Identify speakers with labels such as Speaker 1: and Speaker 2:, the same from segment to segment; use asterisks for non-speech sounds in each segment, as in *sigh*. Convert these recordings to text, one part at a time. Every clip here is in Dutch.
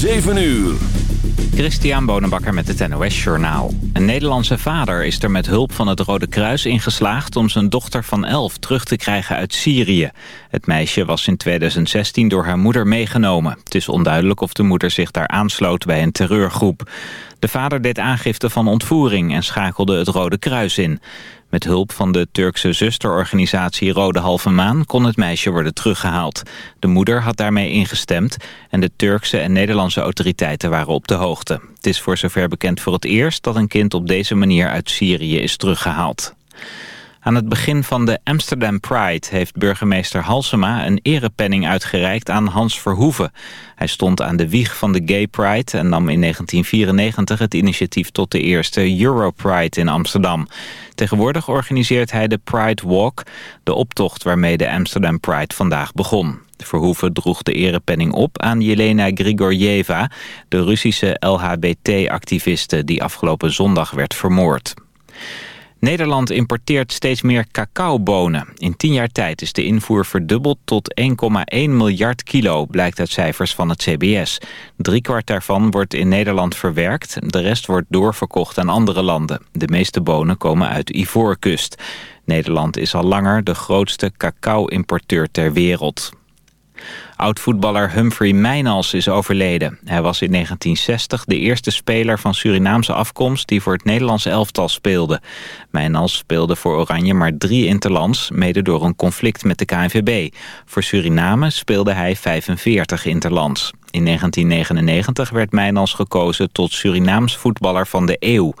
Speaker 1: 7 uur.
Speaker 2: Christian Bonenbakker met het NOS Journaal. Een Nederlandse vader is er met hulp van het Rode Kruis in geslaagd... om zijn dochter van 11 terug te krijgen uit Syrië. Het meisje was in 2016 door haar moeder meegenomen. Het is onduidelijk of de moeder zich daar aansloot bij een terreurgroep. De vader deed aangifte van ontvoering en schakelde het Rode Kruis in. Met hulp van de Turkse zusterorganisatie Rode Halve Maan kon het meisje worden teruggehaald. De moeder had daarmee ingestemd en de Turkse en Nederlandse autoriteiten waren op de hoogte. Het is voor zover bekend voor het eerst dat een kind op deze manier uit Syrië is teruggehaald. Aan het begin van de Amsterdam Pride heeft burgemeester Halsema een erepenning uitgereikt aan Hans Verhoeven. Hij stond aan de wieg van de Gay Pride en nam in 1994 het initiatief tot de eerste Europride in Amsterdam. Tegenwoordig organiseert hij de Pride Walk, de optocht waarmee de Amsterdam Pride vandaag begon. Verhoeven droeg de erepenning op aan Jelena Grigorjeva, de Russische LHBT-activiste die afgelopen zondag werd vermoord. Nederland importeert steeds meer cacaobonen. In tien jaar tijd is de invoer verdubbeld tot 1,1 miljard kilo, blijkt uit cijfers van het CBS. Driekwart daarvan wordt in Nederland verwerkt, de rest wordt doorverkocht aan andere landen. De meeste bonen komen uit Ivoorkust. Nederland is al langer de grootste cacao-importeur ter wereld. Oud-voetballer Humphrey Mijnals is overleden. Hij was in 1960 de eerste speler van Surinaamse afkomst... die voor het Nederlandse elftal speelde. Mijnals speelde voor Oranje maar drie interlands... mede door een conflict met de KNVB. Voor Suriname speelde hij 45 interlands. In 1999 werd Mijnals gekozen tot Surinaams voetballer van de eeuw.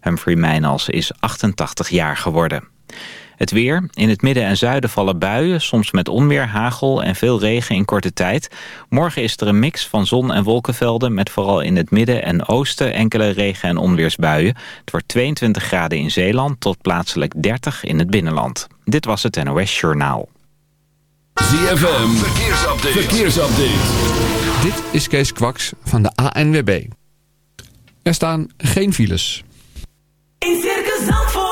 Speaker 2: Humphrey Mijnals is 88 jaar geworden. Het weer. In het midden en zuiden vallen buien, soms met onweer, hagel en veel regen in korte tijd. Morgen is er een mix van zon- en wolkenvelden... met vooral in het midden en oosten enkele regen- en onweersbuien. Het wordt 22 graden in Zeeland tot plaatselijk 30 in het binnenland. Dit was het NOS Journaal.
Speaker 1: ZFM, verkeersupdate. verkeersupdate.
Speaker 3: Dit is Kees Kwaks van de ANWB. Er staan geen files.
Speaker 4: In Circus Zandvoort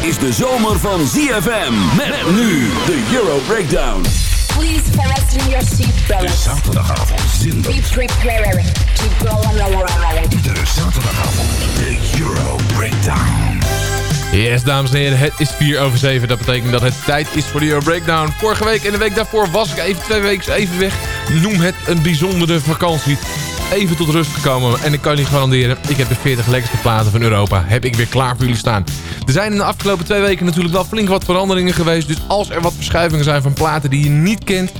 Speaker 1: Is de zomer van ZFM. Met nu de Euro Breakdown.
Speaker 5: Please fasten your seatbelts.
Speaker 6: Zaterdagavond zinder.
Speaker 5: Be prepared to go on a ride.
Speaker 6: De zaterdagavond. De Euro Breakdown.
Speaker 3: Yes, dames en heren, het is 4 over 7. Dat betekent dat het tijd is voor de Euro Breakdown. Vorige week en de week daarvoor was ik even twee weken even weg. Noem het een bijzondere vakantie. Even tot rust gekomen en ik kan jullie garanderen... ik heb de 40 lekkerste platen van Europa heb ik weer klaar voor jullie staan. Er zijn in de afgelopen twee weken natuurlijk wel flink wat veranderingen geweest. Dus als er wat verschuivingen zijn van platen die je niet kent...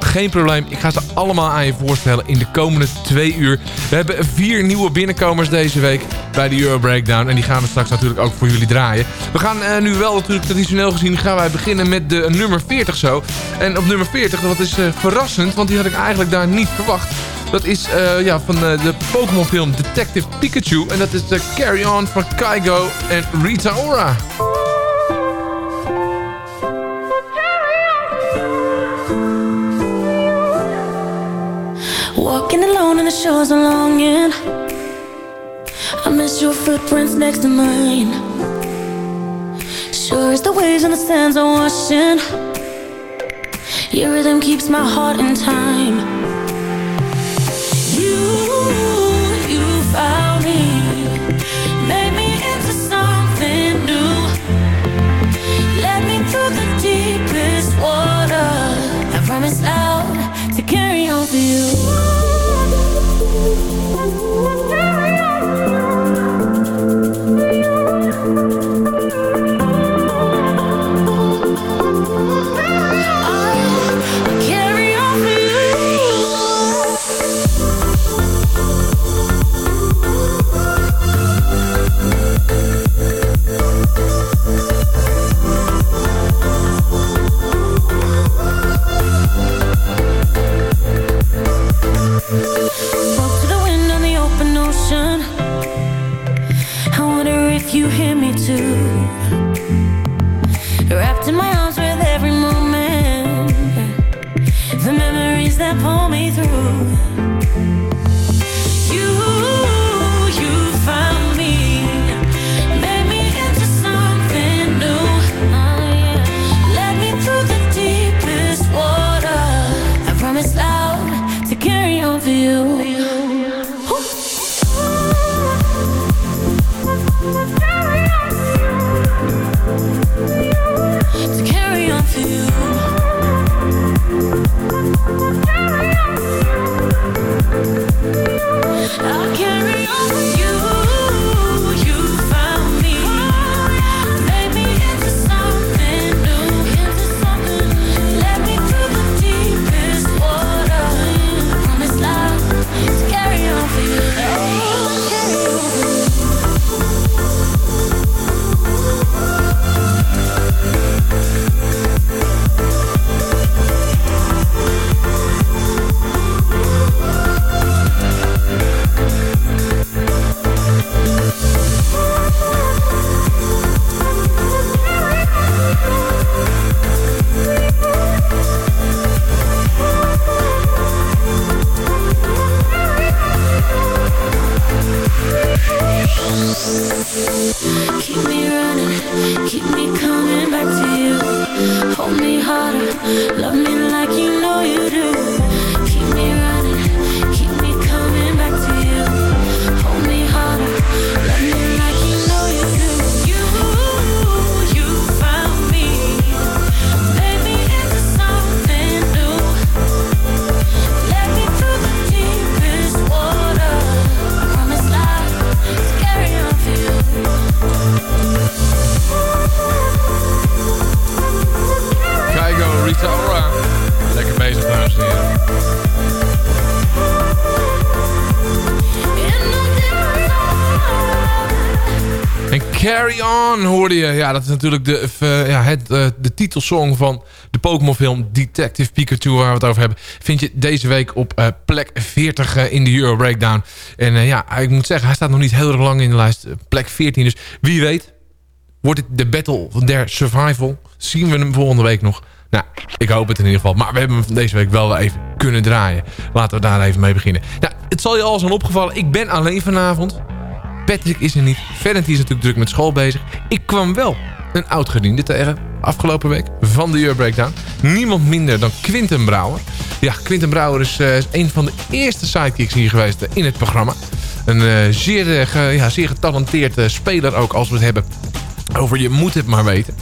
Speaker 3: geen probleem. Ik ga ze allemaal aan je voorstellen in de komende twee uur. We hebben vier nieuwe binnenkomers deze week bij de Euro Breakdown. En die gaan we straks natuurlijk ook voor jullie draaien. We gaan eh, nu wel natuurlijk traditioneel gezien gaan wij beginnen met de nummer 40 zo. En op nummer 40, dat is eh, verrassend, want die had ik eigenlijk daar niet verwacht. Dat is eh, ja, van eh, de Pokémon film Detective Pikachu. En dat is de Carry On van Kaigo en Rita Ora.
Speaker 7: Walking alone in the shores of longing. I miss your footprints next to mine. Sure as the waves and the sands are washing. Your rhythm keeps my heart in time.
Speaker 3: Hoorde je. Ja, dat is natuurlijk de, eh, ja, het, eh, de titelsong van de Pokémon film Detective Pikachu waar we het over hebben. Vind je deze week op eh, plek 40 eh, in de Euro Breakdown. En ja, ik moet zeggen, hij staat nog niet heel erg lang in de lijst. Plek 14, dus wie weet wordt het de Battle der Survival. Zien we hem volgende week nog. Nou, ik hoop het in ieder geval. Maar we hebben hem deze week wel even kunnen draaien. Laten we daar even mee beginnen. Nou, het zal je al zijn opgevallen. Ik ben alleen vanavond. Patrick is er niet. Valentine is natuurlijk druk met school bezig. Ik kwam wel een oud gediende tegen afgelopen week van de Euro Breakdown. Niemand minder dan Quinten Brouwer. Ja, Quinten Brouwer is, eh, een van de eerste sidekicks hier geweest eh, in het programma. Een eh, zeer, ja, zeer getalenteerd speler ook als we het hebben over je moet het maar weten.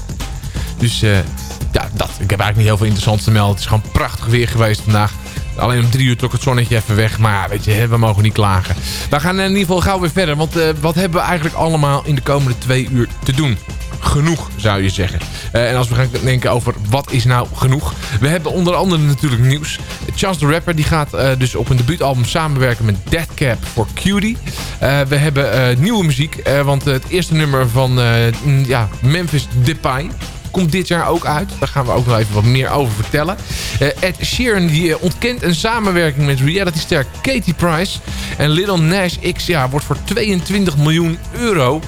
Speaker 3: Dus ja, dat. Ik heb eigenlijk niet heel veel interessants te melden. Het is gewoon prachtig weer geweest vandaag. Alleen om drie uur trok het zonnetje even weg. Maar weet je, we mogen niet klagen. We gaan in ieder geval gauw weer verder. Want eh, wat hebben we eigenlijk allemaal in de komende twee uur te doen?
Speaker 4: genoeg, zou je zeggen. Eh, en als we gaan denken over wat is nou genoeg. We hebben onder andere natuurlijk nieuws. Chance the Rapper die gaat eh, dus op een debuutalbum samenwerken met Deadcap voor Cutie. Eh, we hebben eh, nieuwe muziek. eh, want het eerste nummer van eh, ja, Memphis Depay komt dit jaar ook uit. Daar gaan we ook nog even wat meer over vertellen. Eh, Ed Sheeran die, eh, ontkent een samenwerking met realityster Katie Price. En Little Nash X ja, wordt voor 22 miljoen euro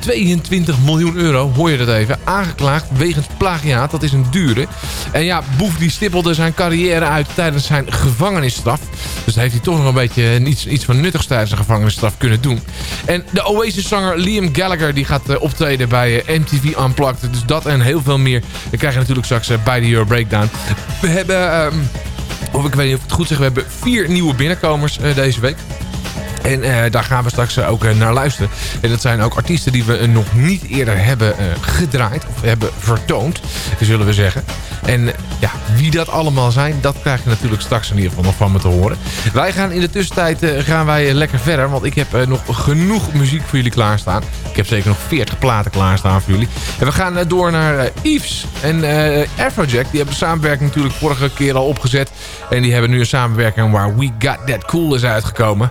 Speaker 4: 22 miljoen euro, hoor je dat even, aangeklaagd wegens plagiaat. Dat is een dure. En ja, Boef die stippelde zijn carrière uit tijdens zijn gevangenisstraf. Dus heeft hij toch nog een beetje iets, iets van nuttigs tijdens zijn gevangenisstraf kunnen doen. En de Oasis-zanger Liam Gallagher die gaat eh, optreden bij eh, MTV Unplugged. Dus dat en heel veel meer. We krijgen natuurlijk straks eh, bij de Euro Breakdown. We hebben... ehm, of ik weet niet of ik het goed zeg. We hebben vier nieuwe binnenkomers eh, deze week. En eh, daar gaan we straks eh, ook eh, naar luisteren. En dat zijn ook artiesten die we nog niet eerder hebben gedraaid. Of hebben vertoond, zullen we zeggen. En ja, wie dat allemaal zijn, dat krijg je natuurlijk straks in ieder geval nog van me te horen. Wij gaan in de tussentijd gaan wij lekker verder. Want ik heb nog genoeg muziek voor jullie klaarstaan. Ik heb zeker nog 40 platen klaarstaan voor jullie. En we gaan door naar Yves en Afrojack. Die hebben samenwerking natuurlijk vorige keer al opgezet. En die hebben nu een samenwerking waar We Got That Cool is uitgekomen.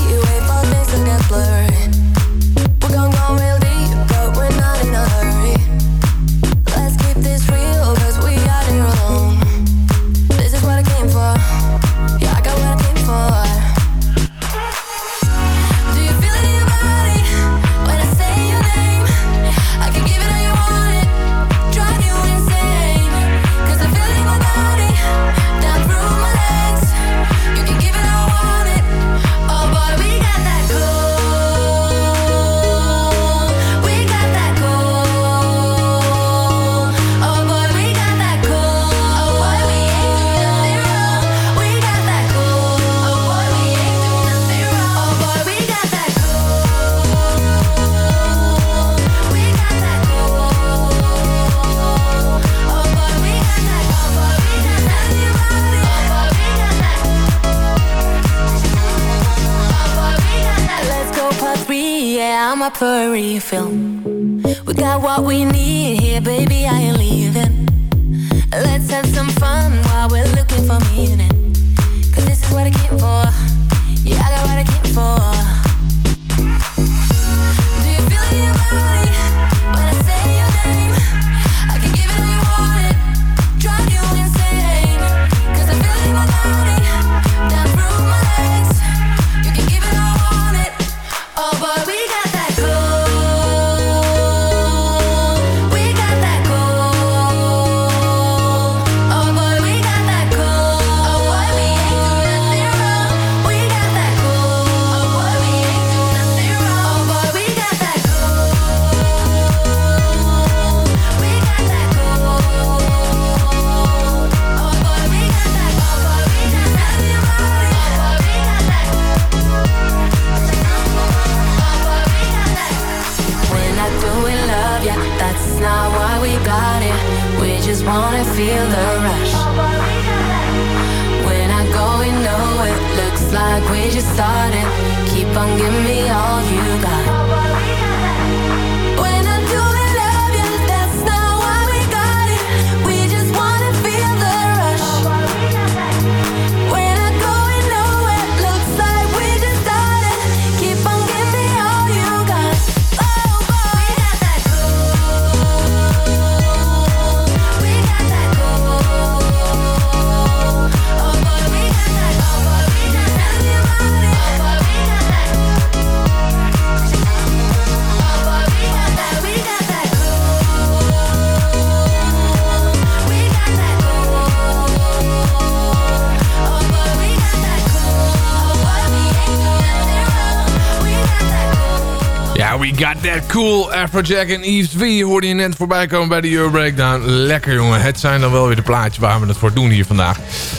Speaker 3: that cool. Afrojack en Eve 3 hoorde je net voorbij komen bij de Euro Breakdown. Lekker jongen, het zijn dan wel weer de plaatjes waar we het voor doen hier vandaag.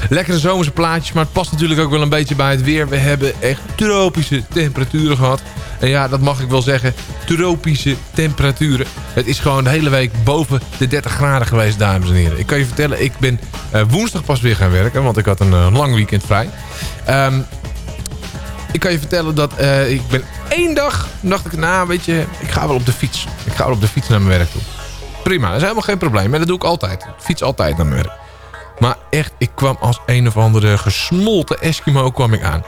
Speaker 3: Lekkere zomerse plaatjes, maar het past natuurlijk ook wel een beetje bij het weer. We hebben echt tropische temperaturen gehad. En ja, dat mag ik wel zeggen, tropische temperaturen. Het is gewoon de hele week boven de 30 graden geweest, dames en heren. Ik kan je vertellen, ik ben eh, woensdag pas weer gaan werken, want ik had een eh, lang weekend vrij. Ehm, ik kan je vertellen dat eh, ik ben één dag, dacht ik, nou weet je, ik ga wel op de fiets. Ik ga wel op de fiets naar mijn werk toe. Prima, dat is helemaal geen probleem. En dat doe ik altijd. Ik fiets altijd naar mijn werk. Maar echt, ik kwam als een of andere gesmolten Eskimo kwam ik aan.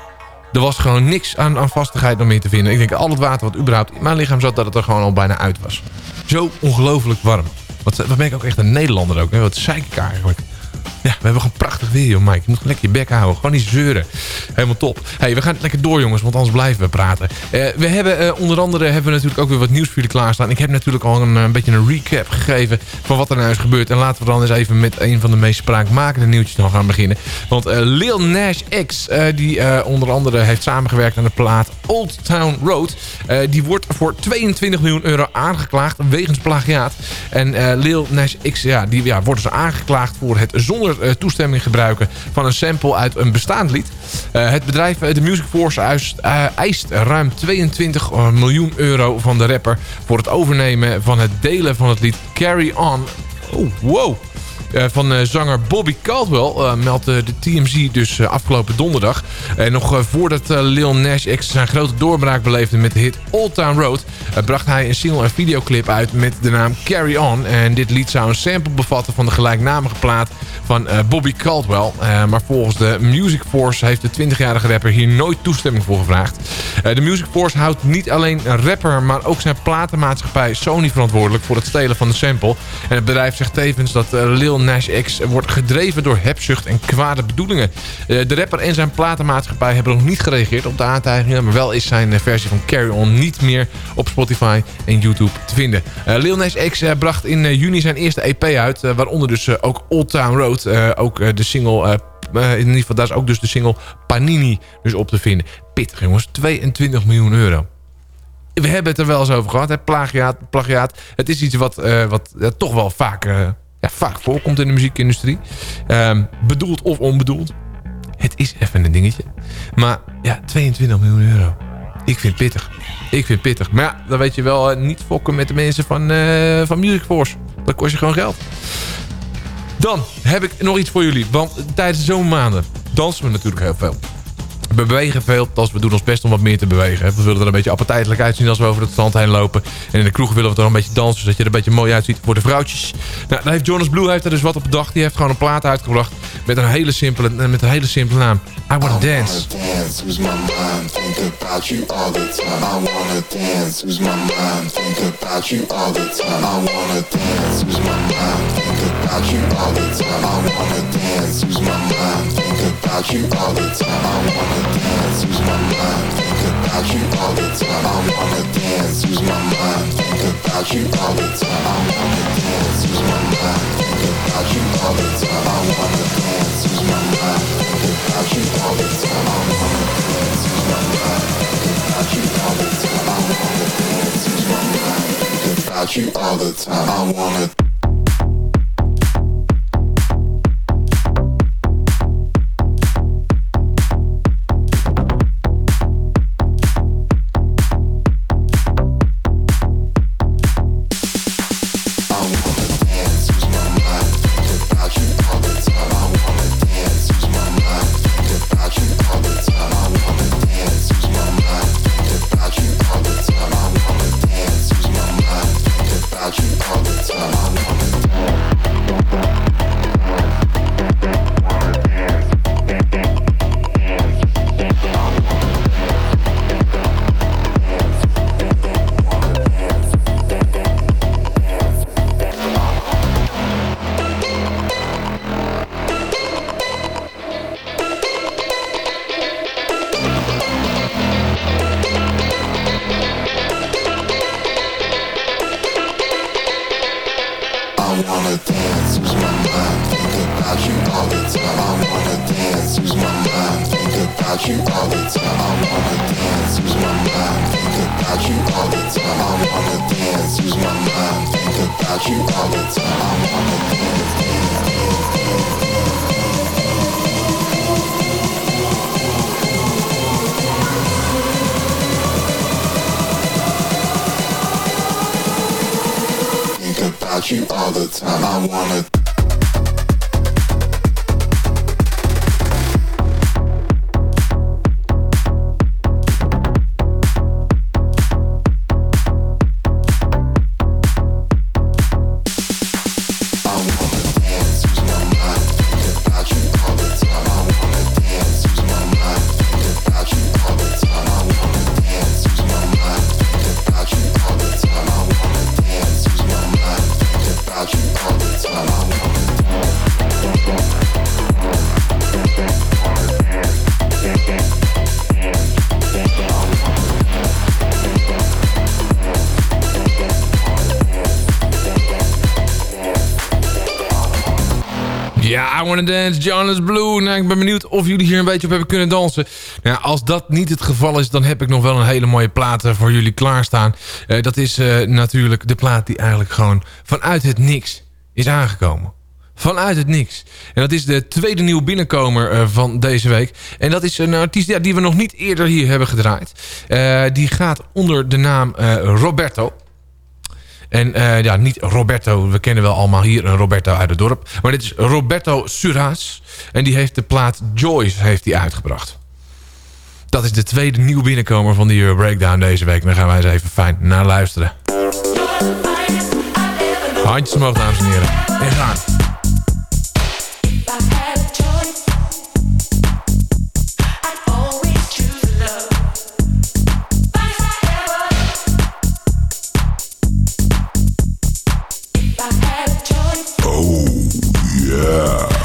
Speaker 3: Er was gewoon niks aan, aan vastigheid nog meer te vinden. Ik denk, al het water wat überhaupt in mijn lichaam zat, dat het er gewoon al bijna uit was. Zo ongelooflijk warm. Wat, wat ben ik ook echt een Nederlander ook. Hè? Wat zeik ik eigenlijk. Ja, we hebben gewoon prachtig weer, joh, Mike. Je moet lekker je bek houden. Gewoon niet zeuren. Helemaal top. hey, we gaan lekker door, jongens, want anders blijven we praten. Eh, we hebben eh, onder andere hebben we natuurlijk ook weer wat nieuws voor jullie klaarstaan. Ik heb natuurlijk al een, eh, een beetje een recap gegeven van wat er nou is gebeurd. En laten we dan eens even met een van de meest spraakmakende nieuwtjes nog gaan beginnen. Want eh, Lil Nash X, eh, die eh, onder andere heeft samengewerkt aan de plaat Old Town Road. eh, die wordt voor 22 miljoen euro aangeklaagd wegens plagiaat. En eh, Lil Nash X, ja, die ja, wordt dus aangeklaagd voor het zonder eh, toestemming gebruiken van een sample uit een bestaand lied. Eh, het bedrijf eh, de Music Force eh, eist ruim 22 miljoen euro van de rapper... voor het overnemen van het delen van het lied Carry On. Oh, wow. Eh, van eh, zanger Bobby Caldwell eh, meldde de TMZ dus afgelopen donderdag. En nog voordat Lil Nash X zijn grote doorbraak beleefde met de hit Old Town Road... bracht hij een single en videoclip uit met de naam Carry On. En dit lied zou een sample bevatten van de gelijknamige plaat van Bobby Caldwell. Maar volgens de Music Force heeft de 20-jarige rapper hier nooit toestemming voor gevraagd. De Music Force houdt niet alleen een rapper, maar ook zijn platenmaatschappij Sony verantwoordelijk voor het stelen van de sample. En het bedrijf zegt tevens dat Lil Nash X wordt gedreven door hebzucht en kwade bedoelingen. Eh, de rapper en zijn platenmaatschappij hebben nog niet gereageerd op de aantijgingen, maar wel is zijn eh, versie van Carry On niet meer op Spotify en YouTube te vinden. Eh, Lil Nas X bracht in juni zijn eerste EP uit, waaronder dus ook Old Town Road, ook de single... in ieder geval, daar is ook dus de single Panini dus op te vinden. Pittig jongens, 22 miljoen euro we hebben het er wel eens over gehad. Hè? Plagiaat, plagiaat. Het is iets wat, wat toch wel vaak, vaak voorkomt in de muziekindustrie. Ehm, bedoeld of onbedoeld. Het is even een dingetje. Maar ja, 22 miljoen euro. Ik vind het pittig. Ik vind het pittig. Maar ja, dan weet je wel eh, niet fokken met de mensen van, eh, van Music Force. Dat kost je gewoon geld. Dan heb ik nog iets voor jullie. Want tijdens de zomermaanden dansen we natuurlijk heel veel. We bewegen veel, als we doen ons best om wat meer te bewegen. We willen er een beetje appetijtelijk uitzien als we over het strand heen lopen. En in de kroeg willen we toch een beetje dansen, zodat je er een beetje mooi uitziet voor de vrouwtjes. Nou, daar heeft Jonas Blue heeft er dus wat op bedacht. Die heeft gewoon een plaat uitgebracht met een hele simpele, met een hele simpele naam. I Wanna Dance.
Speaker 8: dance, lose my mind, think about you all the time. I wanna dance, lose my mind, think about you all the time. I wanna dance, lose my mind, think about you all the time. I wanna dance, lose my mind, think about you all the time. I wanna dance, lose my mind, think about you all the time. I wanna dance, lose my mind, think about you all the time. I wanna dance, lose my mind, think about you all the time. I wanna dance, lose my mind, think about you all the time. I wanna dance, lose my mind, think about you all the time. I wanna dance, lose my mind, think about you all the time. I wanna I Wanna Dance,
Speaker 3: Jonas Blue. Nou, ik ben benieuwd of jullie hier een beetje op hebben kunnen dansen. Nou, als dat niet het geval is, dan heb ik nog wel een hele mooie plaat eh, voor jullie klaarstaan. Eh, dat is eh, natuurlijk de plaat die eigenlijk gewoon vanuit het niks is aangekomen. Vanuit het niks. En dat is de tweede nieuw binnenkomer van deze week. En dat is een artiest ja, die we nog niet eerder hier hebben gedraaid. Die gaat onder de naam Roberto. En eh, ja, niet Roberto. We kennen wel allemaal hier een Roberto uit het dorp. Maar dit is Roberto Suras. En die heeft de plaat Joyce heeft die uitgebracht. Dat is de tweede nieuw binnenkomer van die Euro Breakdown deze week. Daar gaan wij eens even fijn naar luisteren. Handjes omhoog, dames en heren. En gaan.
Speaker 8: Oh, yeah.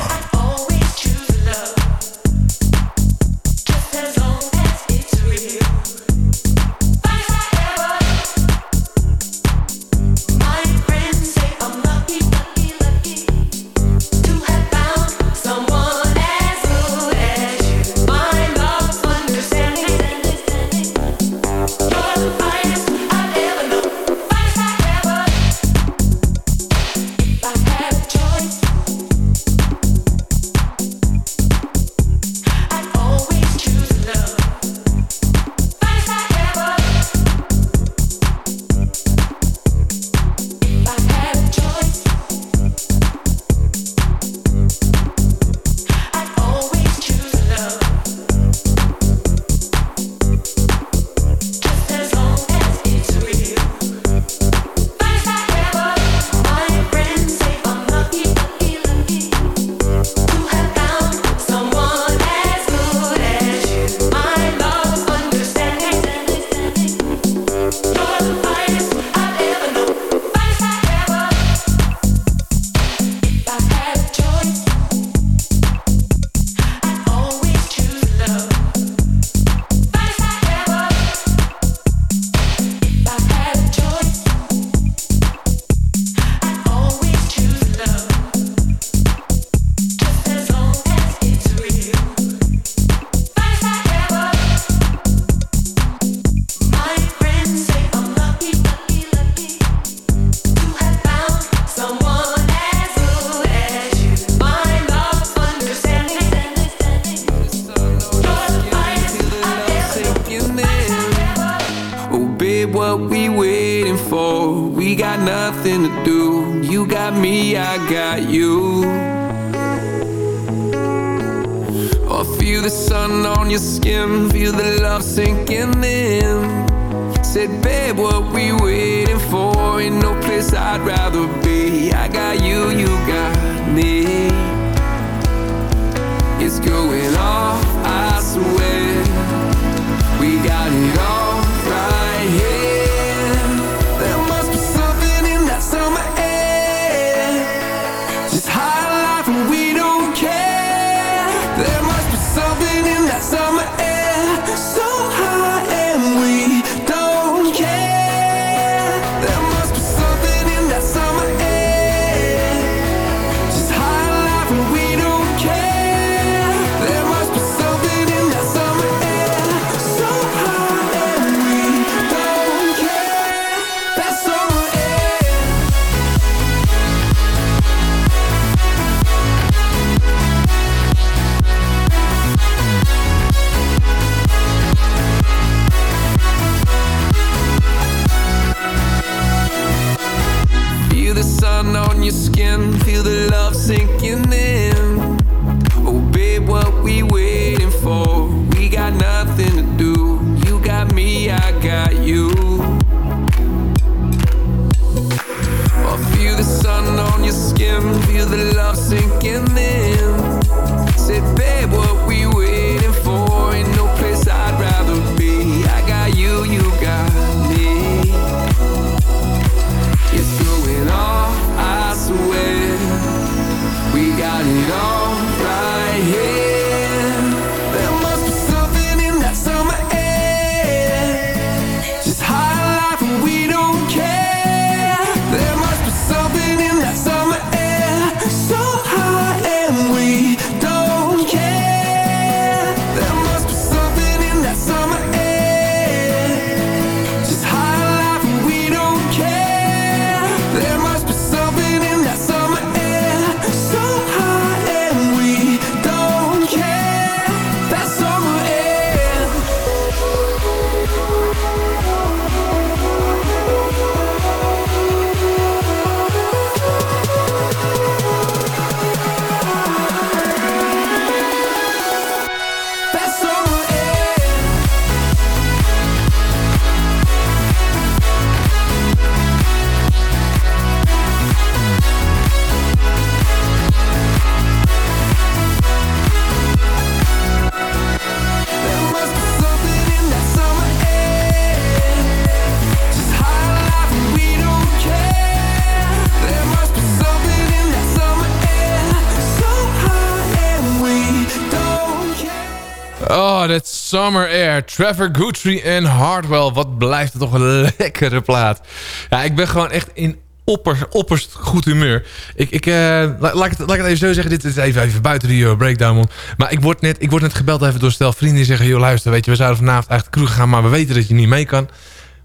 Speaker 9: Summer Air.
Speaker 3: Trevor Guthrie en Hardwell. Wat blijft het toch een lekkere plaat. Ja, ik ben gewoon echt in opper, opperst goed humeur. Ik, ik, eh, la- laat, ik het, laat ik het even zo zeggen. Dit is even, even buiten de Euro Breakdown. man. Maar ik word, net, ik word net gebeld even door stel vrienden die zeggen... joh, luister, weet je, we zouden vanavond eigenlijk kroeg gaan... maar we weten dat je niet mee kan.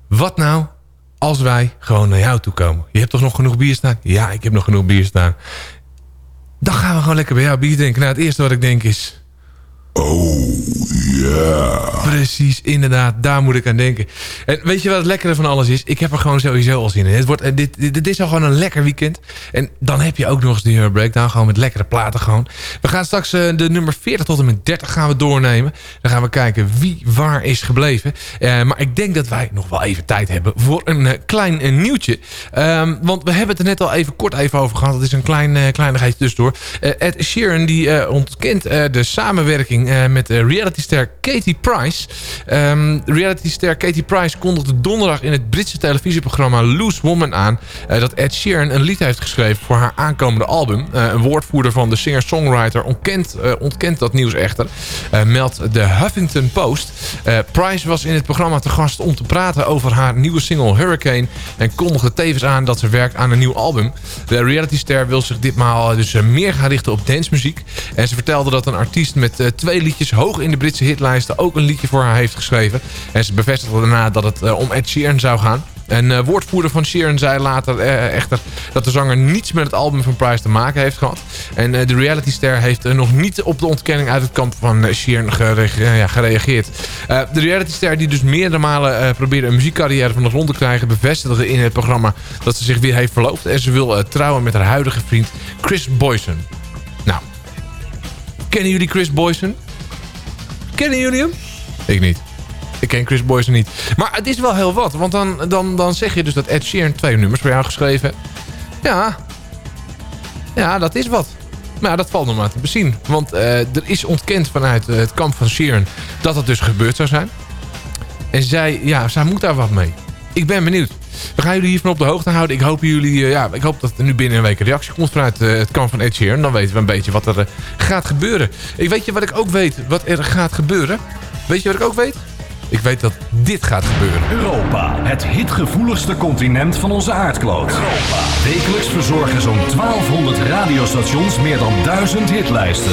Speaker 3: Wat nou als wij gewoon naar jou toe komen? Je hebt toch nog genoeg bier staan? Ja, ik heb nog genoeg bier staan. Dan gaan we gewoon lekker bij jou bier drinken. Nou, het eerste wat ik denk is... Precies, inderdaad. Daar moet ik aan denken. En weet je wat het lekkere van alles is? Ik heb er gewoon sowieso al zin in. Het wordt, eh, dit, dit, is al gewoon een lekker weekend. En dan heb je ook nog eens de Euro Breakdown. Gewoon met lekkere platen gewoon. We gaan straks eh, de nummer 40 tot en met 30 gaan we doornemen. Dan gaan we kijken wie waar is gebleven. Eh, maar ik denk dat wij nog wel even tijd hebben voor een klein nieuwtje. Ehm, want we hebben het er net al even kort even over gehad. Het is een klein, eh kleinigheidje tussendoor. Eh, Ed Sheeran die ontkent de samenwerking eh, met eh, realityster Katie Price. Ehm realityster Katie Price kondigde donderdag in het Britse televisieprogramma Loose Woman aan... eh, dat Ed Sheeran een lied heeft geschreven voor haar aankomende album. Een woordvoerder van de singer-songwriter ontkent, ontkent dat nieuws echter. Meldt de Huffington Post. Price was in het programma te gast om te praten over haar nieuwe single Hurricane... en kondigde tevens aan dat ze werkt aan een nieuw album. De realityster wil zich ditmaal dus meer gaan richten op dancemuziek. En ze vertelde dat een artiest met eh, twee liedjes hoog in de Britse hitlijsten... ook een liedje voor haar heeft geschreven. En ze bevestigde daarna dat het eh, om Ed Sheeran zou gaan. Een eh, woordvoerder van Sheeran zei later eh, echter dat de zanger niets met het album van Price te maken heeft gehad. En eh, de realityster heeft nog niet op de ontkenning uit het kamp van Sheeran ja, gereageerd. De realityster die dus meerdere malen probeerde een muziekcarrière van de grond te krijgen... bevestigde in het programma dat ze zich weer heeft verloofd. En ze wil trouwen met haar huidige vriend Chris Boyson. Nou, kennen jullie Chris Boyson? Kennen jullie hem? Ik niet. Ik ken Chris Boyson niet. Maar het is wel heel wat. Want dan, dan, dan zeg je dus dat Ed Sheeran twee nummers voor jou geschreven. Ja. Ja, dat is wat. Maar ja, dat valt nog maar te bezien. Want eh, er is ontkend vanuit eh, het kamp van Sheeran dat het dus gebeurd zou zijn. En zij, ja, zij moet daar wat mee. Ik ben benieuwd. We gaan jullie hiervan op de hoogte houden. Ik hoop, jullie, eh, ja, ik hoop dat er nu binnen een week een reactie komt vanuit eh, het kamp van Ed Sheeran. Dan weten we een beetje wat er eh, gaat gebeuren. Ik weet je wat ik ook weet? Wat er gaat gebeuren? Weet je wat ik ook weet? Ik weet dat dit gaat gebeuren.
Speaker 10: Europa, het hitgevoeligste continent van onze aardkloot. Wekelijks verzorgen zo'n 1200 radiostations meer dan 1000 hitlijsten.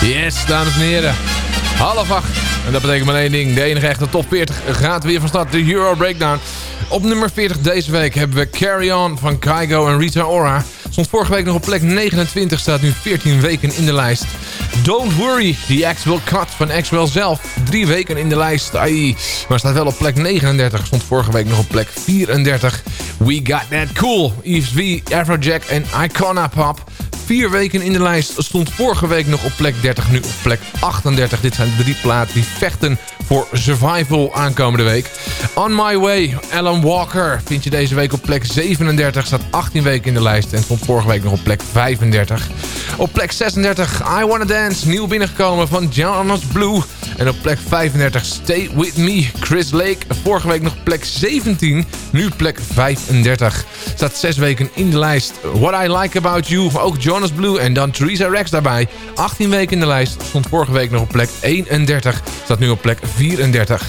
Speaker 3: Yes, dames en heren. Half acht. En dat betekent maar één ding. De enige echte top 40 gaat weer van start. De Euro Breakdown. Op nummer 40 deze week hebben we Carry On van Kygo en Rita Ora. Stond vorige week nog op plek 29, staat nu 14 weken in de lijst. Don't Worry, The Axwell Cut van Axwell zelf. Drie weken in de lijst, ai. Maar staat wel op plek 39, stond vorige week nog op plek 34. We Got That Cool, Yves V, Afrojack en Icona Pop. Vier weken in de lijst stond vorige week nog op plek 30, nu op plek 38. Dit zijn drie platen die vechten voor survival aankomende week. On My Way, Alan Walker vind je deze week op plek 37. Staat 18 weken in de lijst en stond vorige week nog op plek 35. Op plek 36, I Wanna Dance, nieuw binnengekomen van Jonas Blue. En op plek 35, Stay With Me, Chris Lake. Vorige week nog plek 17, nu plek 35. Staat 6 weken in de lijst. What I Like About You, ook Jonas Blue en dan Theresa Rex daarbij. 18 weken in de lijst, stond vorige week nog op plek 31. Staat nu op plek 34.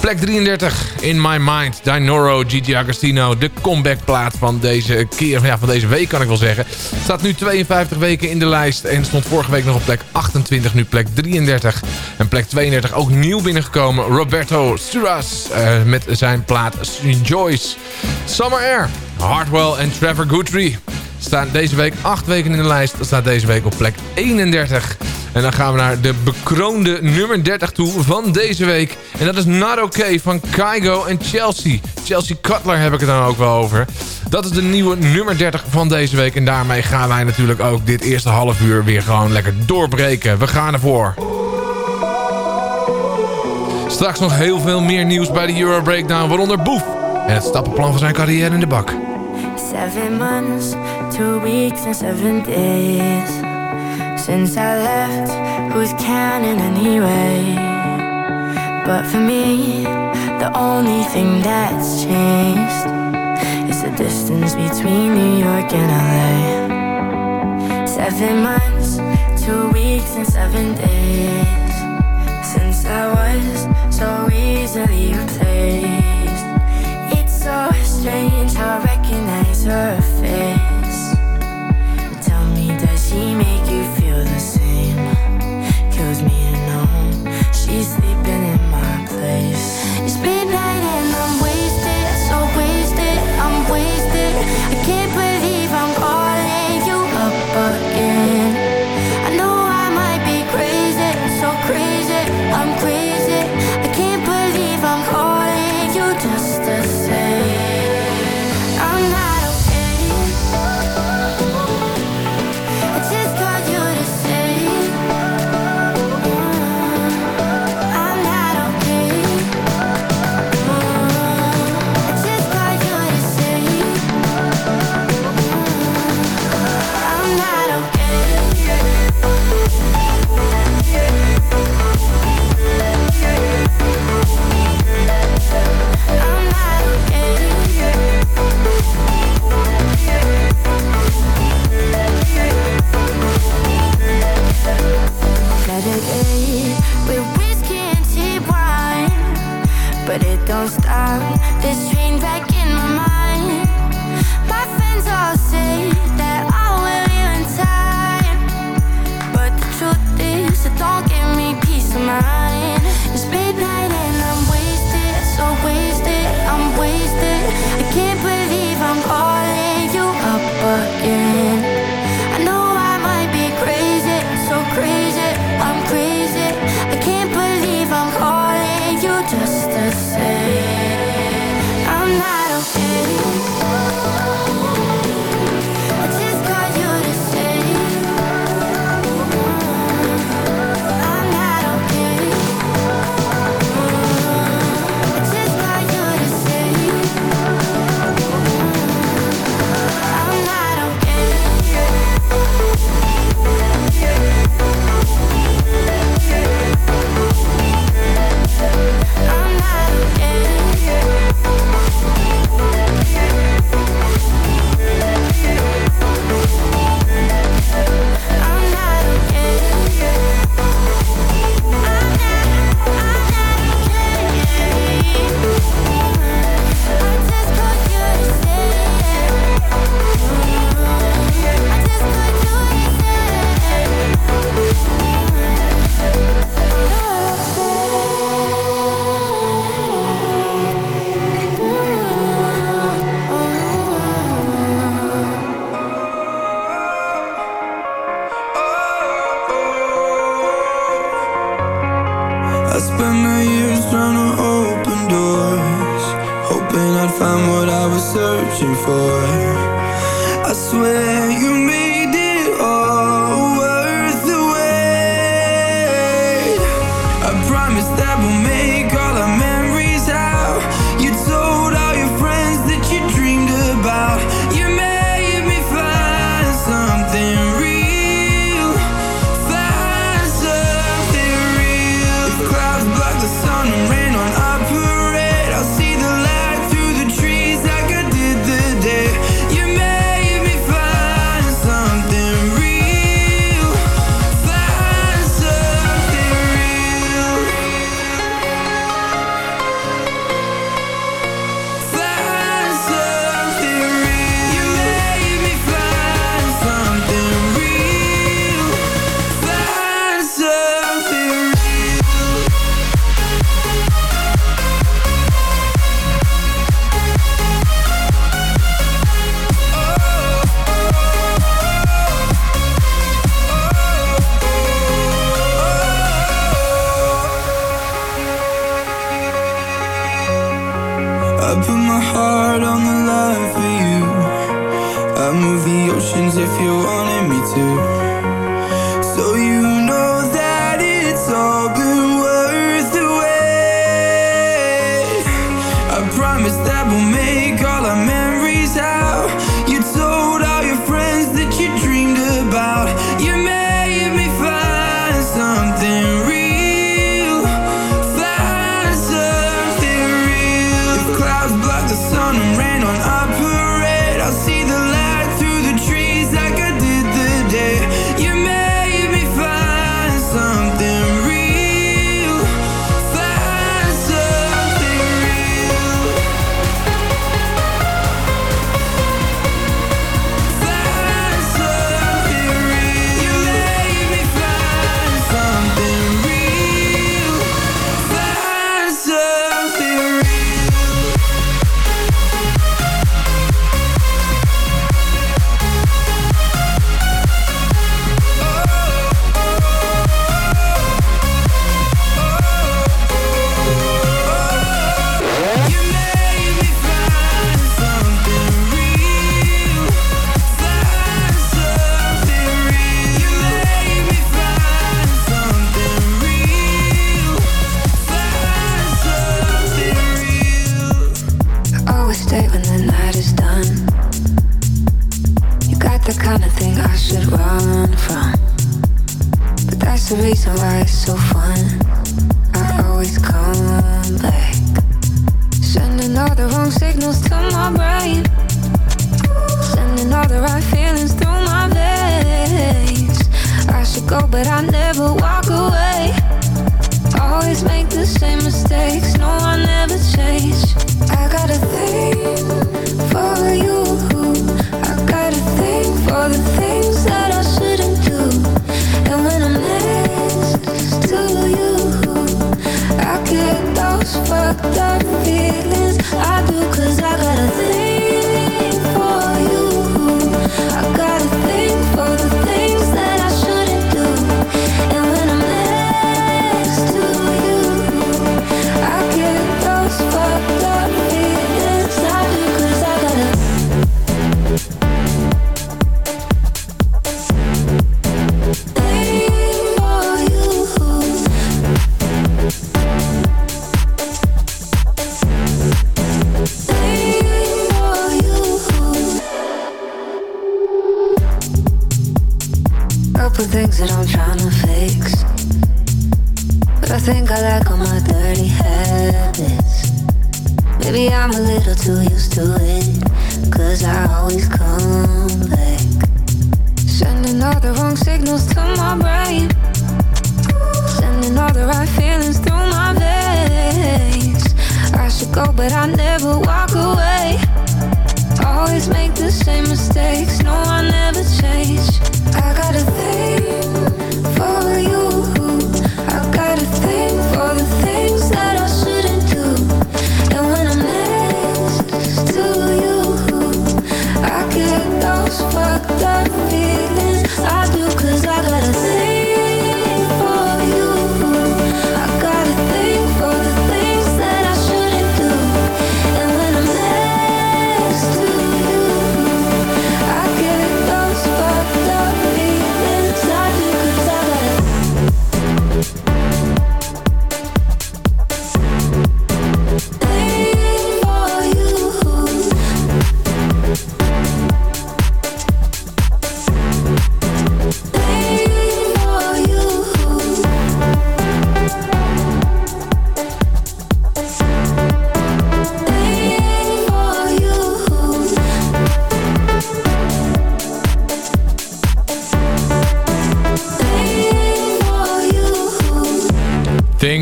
Speaker 3: Plek 33, In My Mind, Dinoro, Gigi Agostino. De comebackplaat van deze keer, ja, van deze week kan ik wel zeggen. Staat nu 52 weken in de lijst en stond vorige week nog op plek 28, nu plek 33. En plek 32 ook nieuw binnengekomen, Roberto Suras eh, met zijn plaat Joyce. Summer Air, Hardwell en Trevor Guthrie staan deze week 8 weken in de lijst. Staat deze week op plek 31. En dan gaan we naar de bekroonde nummer 30 toe van deze week. En dat is Not Okay van Kygo en Chelsea. Chelsea Cutler heb ik het dan ook wel over. Dat is de nieuwe nummer 30 van deze week. En daarmee gaan wij natuurlijk ook dit eerste half uur weer gewoon lekker doorbreken. We gaan ervoor. Straks nog heel veel meer nieuws bij de Euro Breakdown, waaronder Boef. En het stappenplan van zijn carrière in de bak.
Speaker 11: Two weeks and seven days Since I left, who's counting anyway? But for me, the only thing that's changed Is the distance between New York and LA Seven months, two weeks and seven days Since I was so easily replaced It's so strange how I recognize her face. She make you feel the same? Kills me to know she's sleeping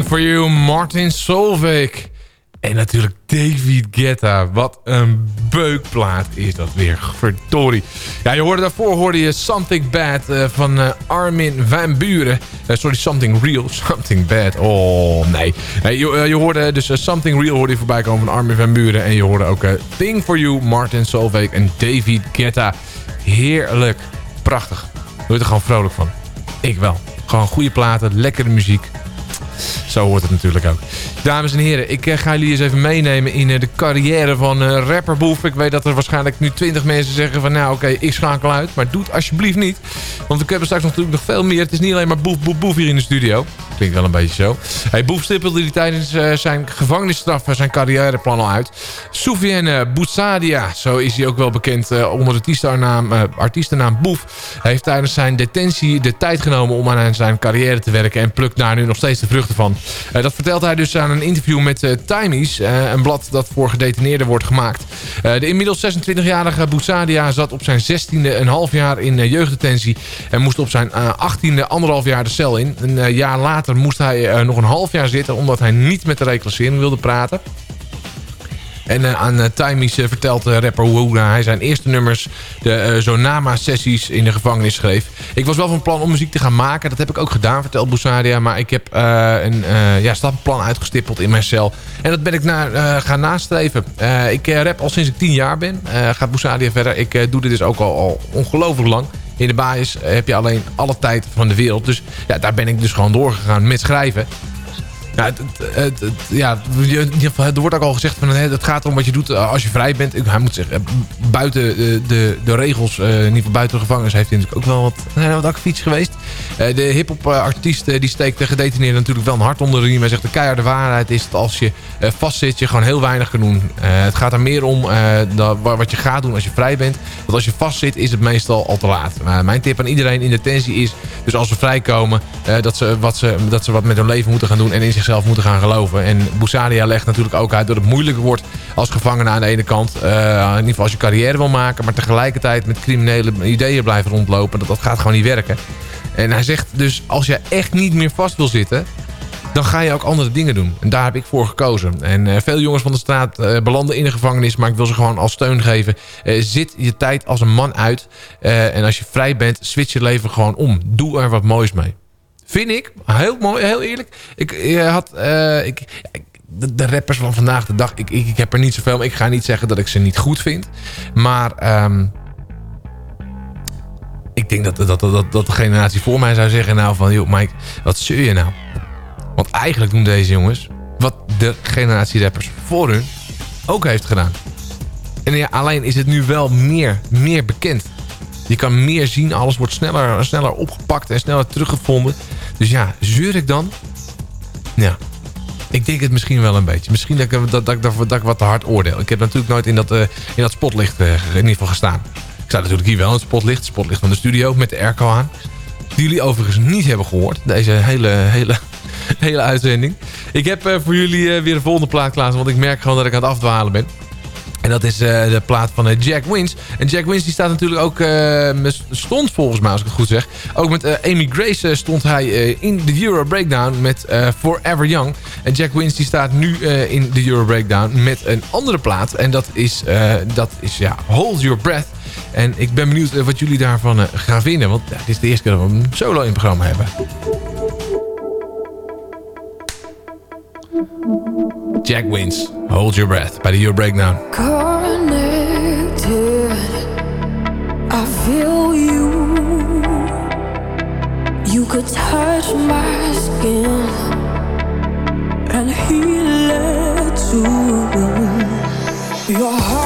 Speaker 9: for You,
Speaker 3: Martin Solveig. En natuurlijk David Guetta. Wat een beukplaat is dat weer. Verdorie. Ja, je hoorde daarvoor hoorde je Something Bad uh, van uh, Armin van Buren. Uh, sorry, Something Real. *laughs* Something Bad. Oh, nee. je, je, hoorde dus Something Real hoorde je voorbij komen van Armin van Buren. En je hoorde ook Thing for You, Martin Solveig en David Guetta. Heerlijk. Prachtig. Word er gewoon vrolijk van. Ik wel. Gewoon goede platen, lekkere muziek. Zo hoort het natuurlijk ook. Dames en heren, ik uh, ga jullie eens even meenemen in uh, de carrière van uh, rapper Boef. Ik weet dat er waarschijnlijk nu 20 mensen zeggen van nou oké, ik schakel uit. Maar doe het alsjeblieft niet. Want ik heb er straks natuurlijk nog veel meer. Het is niet alleen maar Boef, Boef, Boef hier in de studio. Klinkt wel een beetje zo. Boef stippelde die tijdens zijn gevangenisstraf zijn carrièreplan al uit. Soufiane Boutsadia, zo is hij ook wel bekend onder de artiestennaam, artiestennaam Boef. Heeft tijdens zijn detentie de tijd genomen om aan zijn carrière te werken. En plukt daar nu nog steeds de vruchten van. dat vertelt hij dus aan een interview met uh, Timies. Uh, een blad dat voor gedetineerden wordt gemaakt. Uh, de inmiddels 26-jarige Boussadia zat op zijn 16e een half jaar in jeugddetentie. En moest op zijn 18e anderhalf jaar de cel in. Een jaar later moest hij nog een half jaar zitten... omdat hij niet met de reclassering wilde praten. En uh, aan uh, Timies vertelt rapper hoe hij zijn eerste nummers... de Zonama-sessies in de gevangenis schreef. Ik was wel van plan om muziek te gaan maken. Dat heb ik ook gedaan, vertelt Boussadia. Maar ik heb een ja, stappenplan uitgestippeld in mijn cel. En dat ben ik naar, gaan nastreven. ik rap al sinds ik tien jaar ben. gaat Boussadia verder. Ik doe dit dus ook al, al ongelooflijk lang. In de basis heb je alleen alle tijd van de wereld. Dus ja, daar ben ik dus gewoon doorgegaan met schrijven. Ja, het, het, het, ja, er wordt ook al gezegd van het gaat erom wat je doet als je vrij bent. Hij moet zeggen, buiten de, de, regels, in ieder geval buiten de gevangenis, heeft hij natuurlijk ook wel wat, *laughs* wat akkefiets geweest. De hip-hop die steekt de gedetineerden natuurlijk wel een hart onder de riem. Hij zegt de keiharde waarheid is dat als je vastzit, je gewoon heel weinig kan doen. Het gaat er meer om wat je gaat doen als je vrij bent. Want als je vastzit, is het meestal al te laat. Mijn tip aan iedereen in detentie is, dus als ze vrijkomen, dat ze wat, ze, dat ze wat met hun leven moeten gaan doen en in zich zichzelf moeten gaan geloven. En Boussadia legt natuurlijk ook uit dat het moeilijker wordt als gevangene aan de ene kant. Uh, in ieder geval als je carrière wil maken. Maar tegelijkertijd met criminele ideeën blijven rondlopen. Dat, dat gaat gewoon niet werken. En hij zegt dus als je echt niet meer vast wil zitten dan ga je ook andere dingen doen. En daar heb ik voor gekozen. En uh, veel jongens van de straat uh, belanden in de gevangenis... maar ik wil ze gewoon als steun geven. Zit je tijd als een man uit. en als je vrij bent, switch je leven gewoon om. Doe er wat moois mee. Vind ik. Heel mooi, heel eerlijk. Ik, je had, uh, ik, de, rappers van vandaag de dag, ik, ik, ik, heb er niet zoveel Ik ga niet zeggen dat ik ze niet goed vind. Maar um, ik denk dat, dat, dat, dat de generatie voor mij zou zeggen... nou van, joh Mike, wat zeur je nou? Want eigenlijk doen deze jongens... wat de generatie rappers voor hun ook heeft gedaan. En ja, alleen is het nu wel meer, meer bekend. Je kan meer zien, alles wordt sneller, sneller opgepakt en sneller teruggevonden. Dus ja, zeur ik dan? Ja, ik denk het misschien wel een beetje. Misschien dat ik, dat, dat, dat, wat te hard oordeel. Ik heb natuurlijk nooit in dat, uh, in dat spotlicht uh, in ieder geval gestaan. Ik sta natuurlijk hier wel in het spotlicht. Spotlicht van de studio met de airco aan. Die jullie overigens niet hebben gehoord. Deze hele, hele, *laughs* hele uitzending. Ik heb uh, voor jullie weer een volgende plaat klaar. Want ik merk gewoon dat ik aan het afdwalen ben. En dat is uh, de plaat van uh, Jack Wins. En Jack Wins die staat natuurlijk ook... Uh, stond volgens mij, als ik het goed zeg. Ook met Amy Grace stond hij in de Euro Breakdown met Forever Young. En Jack Wins die staat nu in de Euro Breakdown met een andere plaat. En dat is, dat is ja, Hold Your Breath. En ik ben benieuwd wat jullie daarvan gaan vinden. Want ja, dit is de eerste keer dat we hem solo in het programma hebben. Jack Wins, Hold Your Breath bij Your Breakdown.
Speaker 7: Connected, I feel you. You could touch my skin and heal it too. Your heart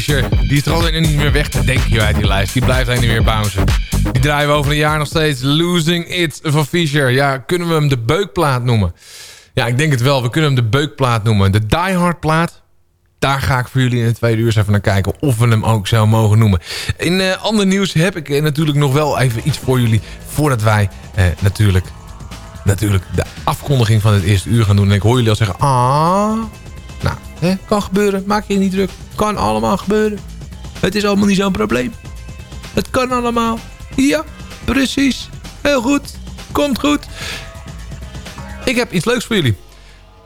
Speaker 3: Fisher. Die is er alleen niet meer weg te denken uit die lijst. Die blijft heen en weer bouncen. Die draaien we over een jaar nog steeds. Losing It van Fisher. Ja, kunnen we hem de beukplaat noemen? Ja, ik denk het wel. We kunnen hem de beukplaat noemen. De Die Hard plaat. Daar ga ik voor jullie in het tweede uur even naar kijken of we hem ook zo mogen noemen. In eh, ander nieuws heb ik eh, natuurlijk nog wel even iets voor jullie. Voordat wij eh, natuurlijk, natuurlijk de afkondiging van het eerste uur gaan doen. En ik hoor jullie al zeggen, ah, kan gebeuren. Maak je niet druk. Kan allemaal gebeuren. Het is allemaal niet zo'n probleem. Het kan allemaal. Ja, precies. Heel goed. Komt goed. Ik heb iets leuks voor jullie.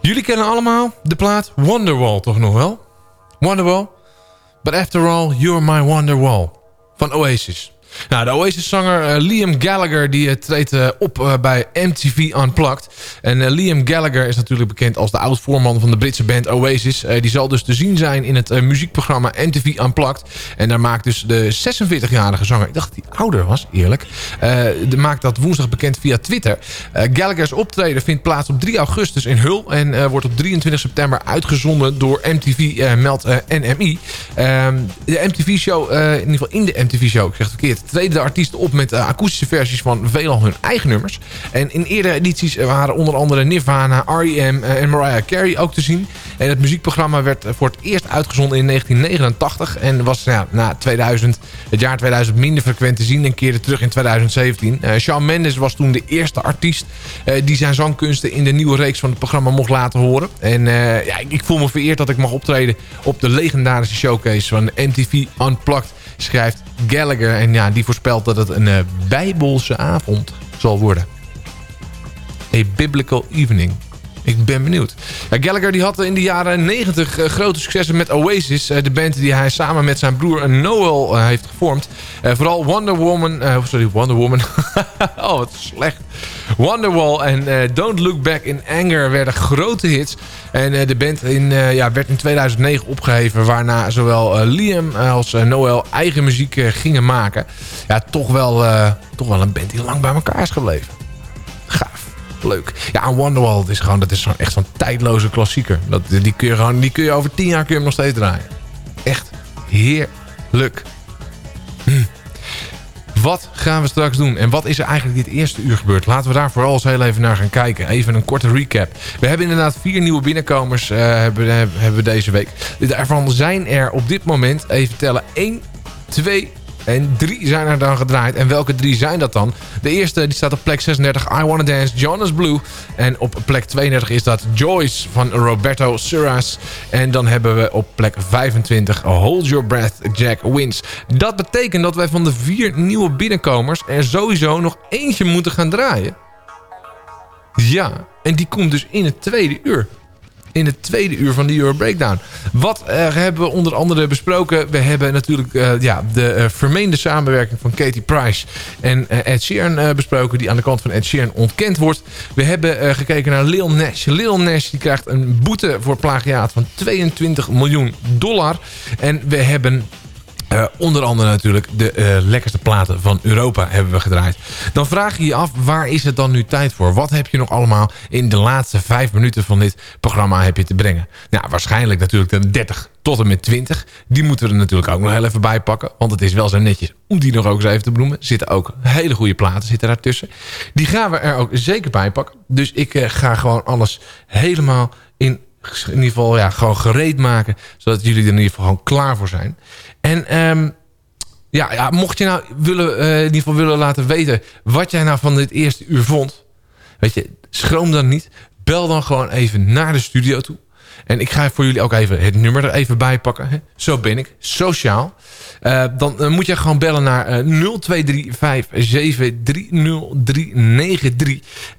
Speaker 3: Jullie kennen allemaal de plaat Wonderwall toch nog wel? Wonderwall? But after all, you're my Wonderwall. Van Oasis. Nou, de Oasis-zanger eh, Liam Gallagher die eh, treedt eh, op bij MTV Unplugged. En Liam Gallagher is natuurlijk bekend als de oud-voorman van de Britse band Oasis. Die zal dus te zien zijn in het muziekprogramma MTV Unplugged. En daar maakt dus de 46-jarige zanger... Ik dacht dat hij ouder was, eerlijk. de maakt dat woensdag bekend via Twitter. Gallagher's optreden vindt plaats op 3 augustus in Hull. En wordt op 23 september uitgezonden door MTV, eh, NMI. Ehm, de MTV-show, in ieder geval in de MTV-show, ik zeg het verkeerd... treden de artiesten op met eh, akoestische versies van veelal hun eigen nummers. En in eerdere edities waren onder andere Nirvana, R.E.M. eh, en Mariah Carey ook te zien. En het muziekprogramma werd eh, voor het eerst uitgezonden in 1989... en was ja, na 2000, het jaar 2000 minder frequent te zien... en keerde terug in 2017. Eh Shawn Mendes was toen de eerste artiest... eh, die zijn zangkunsten in de nieuwe reeks van het programma mocht laten horen. En eh, ja, ik voel me vereerd dat ik mag optreden... op de legendarische showcase van MTV Unplugged schrijft Gallagher. En ja, die voorspelt dat het een eh, bijbelse avond zal worden. A biblical evening. Ik ben benieuwd. Ja, Gallagher die had in de jaren 90 eh, grote successen met Oasis. eh, de band die hij samen met zijn broer Noel heeft gevormd. Vooral Wonder Woman... sorry, Wonder Woman. *laughs* oh, wat slecht. Wonderwall en eh, Don't Look Back in Anger werden grote hits. En eh, de band in, eh, ja, werd in 2009 opgeheven... waarna zowel Liam als Noel eigen muziek gingen maken. Ja, toch wel, toch wel een band die lang bij elkaar is gebleven. Gaaf. Leuk. Ja, Wonderwall is gewoon, dat is zo'n echt zo'n tijdloze klassieker. Dat, die, kun je gewoon, die kun je over tien jaar kun je nog steeds draaien. Echt heerlijk. Hm. Wat gaan we straks doen? En wat is er eigenlijk dit eerste uur gebeurd? Laten we daar vooral eens heel even naar gaan kijken. Even een korte recap. We hebben inderdaad vier nieuwe binnenkomers eh, hebben, hebben deze week. Daarvan zijn er op dit moment, even tellen, 1, 2, en drie zijn er dan gedraaid. En welke drie zijn dat dan? De eerste die staat op plek 36, I Wanna Dance, Jonas Blue. En op plek 32 is dat Joyce van Roberto Suras. En dan hebben we op plek 25 Hold Your Breath, Jack Wins. Dat betekent dat wij van de vier nieuwe binnenkomers er sowieso nog eentje moeten gaan draaien. Ja, en die komt dus in het tweede uur in het tweede uur van de Euro Breakdown. Wat eh, hebben we onder andere besproken? We hebben natuurlijk eh, ja, de eh, vermeende samenwerking van Katie Price en Ed Sheeran besproken... die aan de kant van Ed Sheeran ontkend wordt. We hebben gekeken naar Lil Nash. Lil Nash die krijgt een boete voor plagiaat van 22 miljoen dollar. En we hebben uh, onder andere natuurlijk de uh, lekkerste platen van Europa hebben we gedraaid. Dan vraag je je af, waar is het dan nu tijd voor? Wat heb je nog allemaal in de laatste vijf minuten van dit programma heb je te brengen? Nou, waarschijnlijk natuurlijk de 30 tot en met 20. Die moeten we er natuurlijk ook nog heel even bij pakken. Want het is wel zo netjes om die nog ook eens even te benoemen. Er zitten ook hele goede platen zitten daartussen. Die gaan we er ook zeker bij pakken. Dus ik uh, ga gewoon alles helemaal in in ieder geval ja, gewoon gereed maken. Zodat jullie er in ieder geval gewoon klaar voor zijn. En um, ja, mocht je nou willen, uh, in ieder geval willen laten weten... wat jij nou van dit eerste uur vond... weet je, schroom dan niet. Bel dan gewoon even naar de studio toe. En ik ga voor jullie ook even het nummer er even bij pakken. Zo ben ik, sociaal. Uh, dan uh, moet je gewoon bellen naar uh, 0235730393.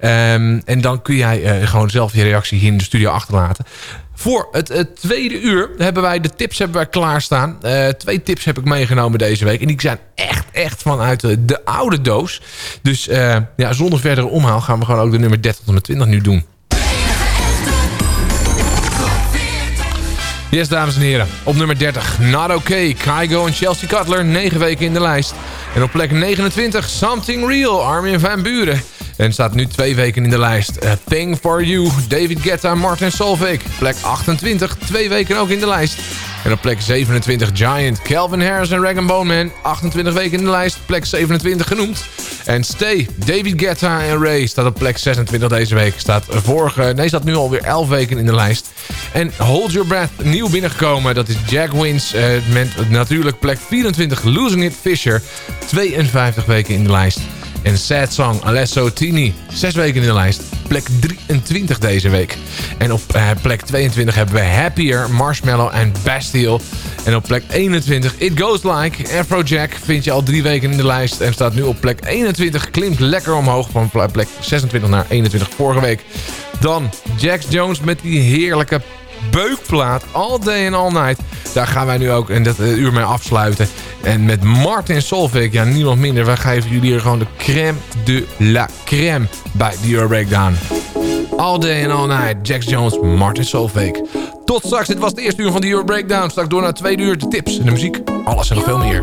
Speaker 3: Um, en dan kun jij gewoon zelf je reactie hier in de studio achterlaten. Voor het, tweede uur hebben wij de tips hebben wij klaarstaan. Twee tips heb ik meegenomen deze week. En die zijn echt, echt vanuit de, de oude doos. Dus ja, zonder verdere omhaal gaan we gewoon ook de nummer 30 tot en 20 nu doen. Yes, dames en heren. Op nummer 30, Not Okay, Kygo en Chelsea Cutler, 9 weken in de lijst. En op plek 29, Something Real, Armin van Buren. En staat nu twee weken in de lijst. A Thing For You, David Guetta, Martin Solveig. Plek 28, twee weken ook in de lijst.
Speaker 7: En op plek 27 Giant, Calvin Harris en Rag Bone Man. 28 weken in de lijst, plek 27 genoemd. En Stay, David Guetta en Ray staat op plek 26 deze week. Staat vorige, nee, staat nu alweer 11 weken in de lijst. En Hold Your Breath, nieuw binnengekomen. Dat is Jack Wins eh, met natuurlijk plek 24 Losing It Fisher. 52 weken in de lijst. En Sad Song, Alesso Tini. Zes weken in de lijst. Plek 23 deze week. En op eh, plek 22 hebben we Happier, Marshmallow en Bastille. En op plek 21 It Goes Like. Afrojack vind je al drie weken in de lijst. En staat nu op plek 21. Klimt lekker omhoog van plek 26 naar 21 vorige week. Dan Jax Jones met die heerlijke beukplaat. All Day and All Night. Daar gaan wij nu ook in dat eh, uur mee afsluiten. En met Martin Solveig, ja niemand minder. Wij geven jullie hier gewoon de crème de la crème bij The Euro Breakdown. All Day and All Night, Jax Jones, Martin Solveig. Tot straks, dit was het eerste uur van The Euro Breakdown. Straks door naar tweede uur de tips en de muziek. Alles en nog veel meer.